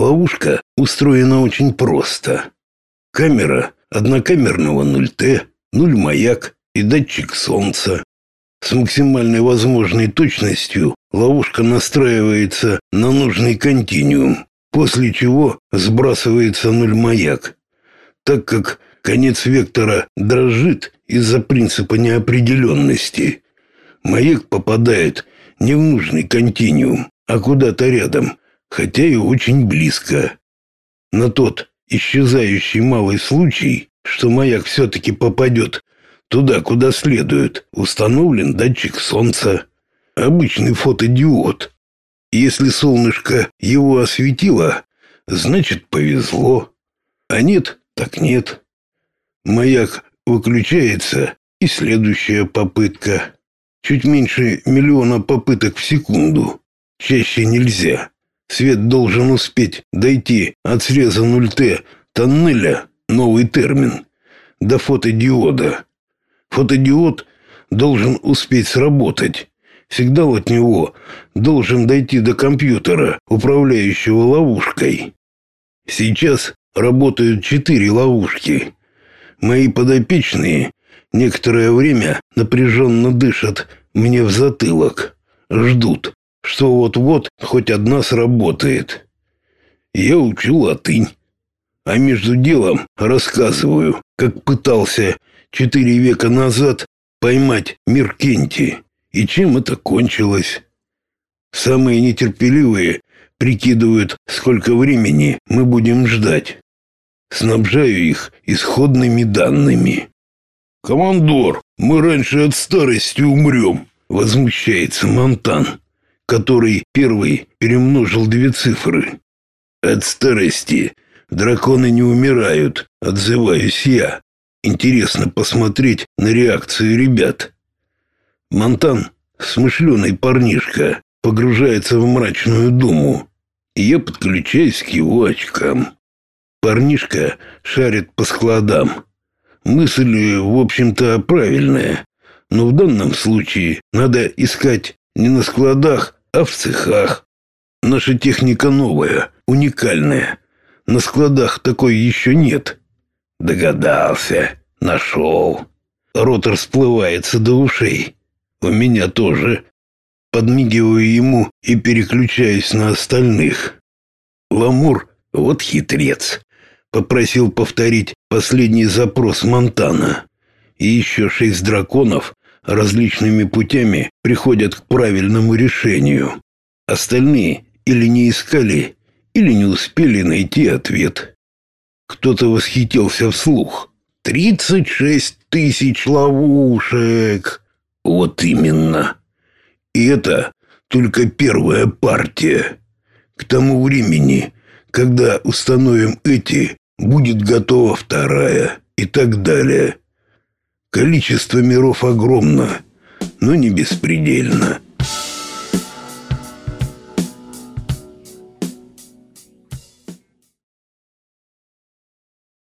Ловушка устроена очень просто. Камера однокамерного 0Т, 0 маяк и датчик солнца. С максимальной возможной точностью ловушка настраивается на нужный континуум, после чего сбрасывается 0 маяк. Так как конец вектора дрожит из-за принципа неопределенности, маяк попадает не в нужный континуум, а куда-то рядом, хотя и очень близко. На тот исчезающий малый случай, что маяк все-таки попадет туда, куда следует, установлен датчик солнца. Обычный фотодиод. Если солнышко его осветило, значит повезло. А нет, так нет. Маяк выключается, и следующая попытка. Чуть меньше миллиона попыток в секунду. Чаще нельзя. Свет должен успеть дойти от среза 0Т тоннеля, новый термин, до фотодиода. Фотодиод должен успеть сработать. Сигнал от него должен дойти до компьютера, управляющего ловушкой. Сейчас работают четыре ловушки. Мои подопечные некоторое время напряженно дышат мне в затылок, ждут что вот-вот хоть одна сработает. Я учу латынь, а между делом рассказываю, как пытался четыре века назад поймать Меркенти и чем это кончилось. Самые нетерпеливые прикидывают, сколько времени мы будем ждать. Снабжаю их исходными данными. «Командор, мы раньше от старости умрем», — возмущается Монтан который первый перемножил две цифры. От старости драконы не умирают, отзываюсь я. Интересно посмотреть на реакцию ребят. Монтан, смышленый парнишка, погружается в мрачную думу, и я подключаюсь к его очкам. Парнишка шарит по складам. Мысль, в общем-то, правильная, но в данном случае надо искать не на складах, а в цехах. Наша техника новая, уникальная. На складах такой еще нет. Догадался, нашел. Рот расплывается до ушей. У меня тоже. Подмигиваю ему и переключаюсь на остальных. Ламур, вот хитрец. Попросил повторить последний запрос Монтана. И еще шесть драконов различными путями приходят к правильному решению. Остальные или не искали, или не успели найти ответ. Кто-то восхитился вслух. «Тридцать шесть тысяч ловушек!» «Вот именно!» И это только первая партия. К тому времени, когда установим эти, будет готова вторая и так далее. Количество миров огромно, но не беспредельно.